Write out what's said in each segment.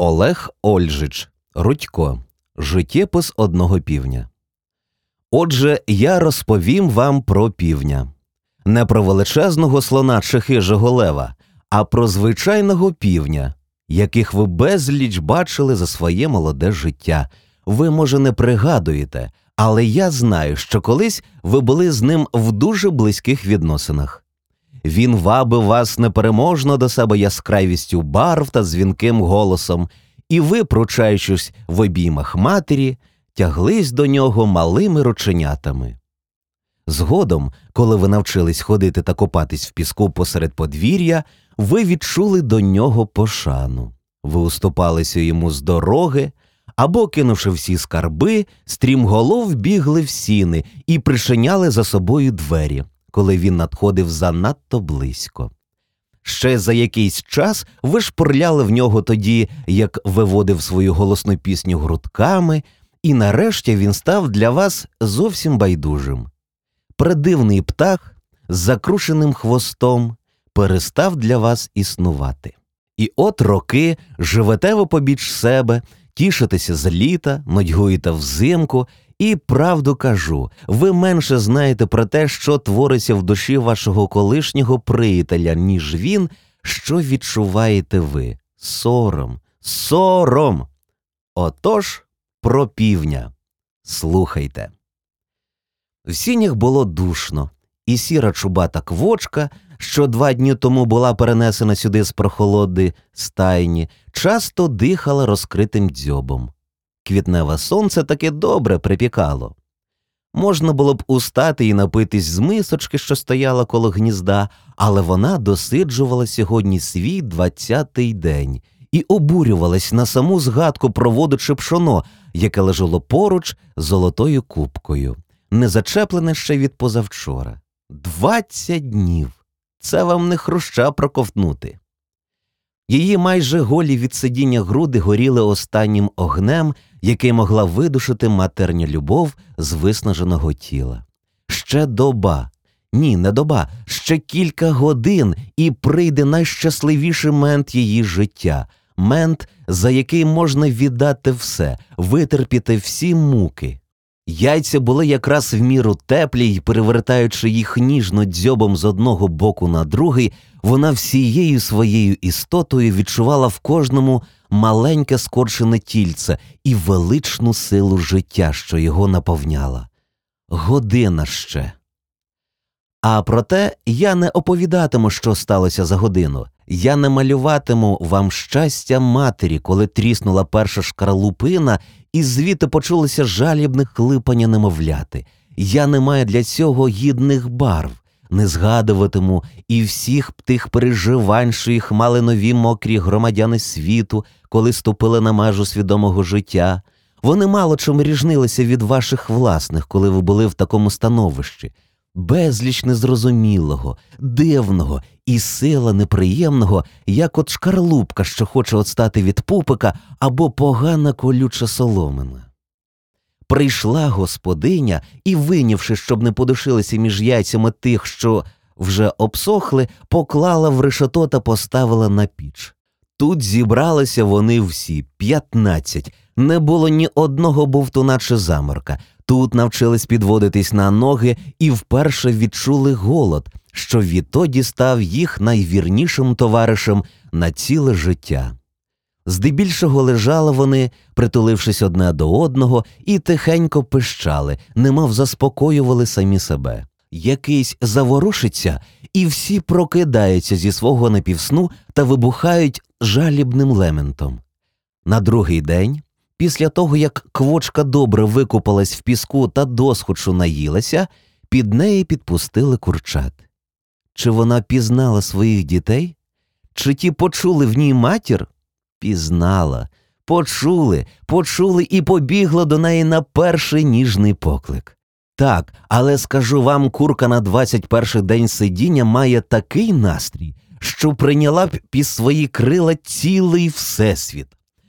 Олег Ольжич, Рудько, Життєпис одного півня. Отже, я розповім вам про півня. Не про величезного слона чи хижого лева, а про звичайного півня, яких ви безліч бачили за своє молоде життя. Ви, може, не пригадуєте, але я знаю, що колись ви були з ним в дуже близьких відносинах. Він вабив вас непереможно до себе яскравістю барв та дзвінким голосом, і ви, пручаючись в обіймах матері, тяглись до нього малими рученятами. Згодом, коли ви навчились ходити та копатись в піску посеред подвір'я, ви відчули до нього пошану, ви уступалися йому з дороги, або, кинувши всі скарби, стрімголов бігли в сіни і причиняли за собою двері коли він надходив занадто близько. Ще за якийсь час ви шпурляли в нього тоді, як виводив свою голосну пісню грудками, і нарешті він став для вас зовсім байдужим. Придивний птах з закрушеним хвостом перестав для вас існувати. І от роки живете ви побіч себе, тішитеся з літа, нудьгуєте взимку і правду кажу, ви менше знаєте про те, що твориться в душі вашого колишнього приятеля, ніж він, що відчуваєте ви. Сором, сором. Отож, про півня. Слухайте. В сінях було душно, і сіра чубата квочка, що два дні тому була перенесена сюди з прохолоди стайні, часто дихала розкритим дзьобом. Квітневе сонце таки добре припікало. Можна було б устати і напитись з мисочки, що стояла коло гнізда, але вона досиджувала сьогодні свій двадцятий день і обурювалась на саму згадку про воду чи пшоно, яке лежало поруч золотою кубкою, не зачеплене ще від позавчора. Двадцять днів. Це вам не хруща проковтнути. Її майже голі від сидіння груди горіли останнім огнем, який могла видушити матерня любов з виснаженого тіла. Ще доба, ні, не доба, ще кілька годин, і прийде найщасливіший мент її життя, мент, за який можна віддати все, витерпіти всі муки. Яйця були якраз в міру теплі й, перевертаючи їх ніжно дзьобом з одного боку на другий, вона всією своєю істотою відчувала в кожному маленьке скорчене тільце і величну силу життя, що його наповняла. Година ще. А проте я не оповідатиму, що сталося за годину. Я не малюватиму вам щастя матері, коли тріснула перша шкарлупина, і звідти почулося жалібне хлипання немовляти. Я не маю для цього гідних барв, не згадуватиму і всіх тих переживань, що їх мали нові мокрі громадяни світу, коли ступили на межу свідомого життя. Вони мало чому ріжнилися від ваших власних, коли ви були в такому становищі безліч незрозумілого, дивного і сила неприємного, як от шкарлупка, що хоче отстати від пупика або погана колюча соломина. Прийшла господиня і, винявши, щоб не подушилися між яйцями тих, що вже обсохли, поклала в решето та поставила на піч. Тут зібралися вони всі п'ятнадцять. Не було ні одного бовтуна чи заморка. Тут навчились підводитись на ноги і вперше відчули голод, що відтоді став їх найвірнішим товаришем на ціле життя. Здебільшого лежали вони, притулившись одне до одного, і тихенько пищали, немов заспокоювали самі себе. Якийсь заворушиться, і всі прокидаються зі свого напівсну та вибухають жалібним лементом. На другий день Після того, як квочка добре викупалась в піску та досхочу наїлася, під неї підпустили курчат. Чи вона пізнала своїх дітей? Чи ті почули в ній матір? Пізнала, почули, почули і побігла до неї на перший ніжний поклик. Так, але скажу вам, курка на 21 день сидіння має такий настрій, що прийняла б під свої крила цілий всесвіт.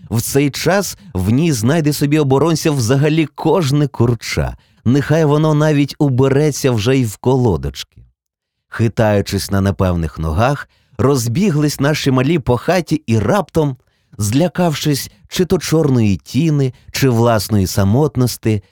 В цей час в ній знайде собі оборонця взагалі кожне курча, нехай воно навіть убереться вже й в колодочки. Хитаючись на непевних ногах, розбіглись наші малі по хаті і раптом злякавшись чи то чорної тіни, чи власної самотності,